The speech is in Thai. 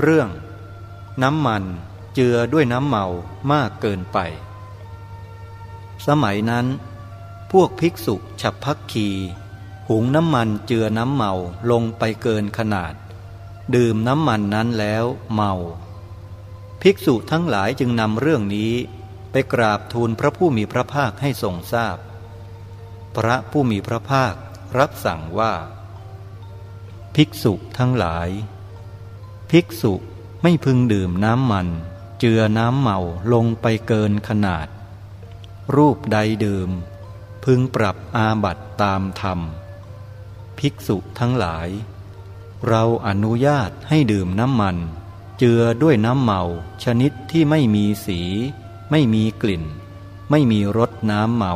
เรื่อง น้ำมันเจือด้วยน้ำเมามากเกินไป สมัยนั้น พวกภิกษุฉับพักคี หุงน้ำมันเจือน้ำเมาลงไปเกินขนาด ดื่มน้ำมันนั้นแล้วเมา ภิกษุทั้งหลายจึงนำเรื่องนี้ไปกราบทูลพระผู้มีพระภาคให้ทรงทราบพพระผู้มีพระภาครับสั่งว่า ภิกษุทั้งหลาย ภิกษุไม่พึงดื่มน้ำมัน เจือน้ำเมาลงไปเกินขนาด รูปใดดื่ม พึงปรับอาบัตตามธรรม ภิกษุทั้งหลาย เราอนุญาตให้ดื่มน้ำมัน เจือด้วยน้ำเมาชนิดที่ไม่มีสี ไม่มีกลิ่น ไม่มีรสน้ำเมา